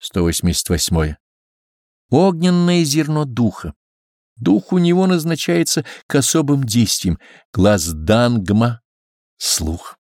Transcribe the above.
188. Огненное зерно духа. Дух у него назначается к особым действиям, глаз дангма, слух.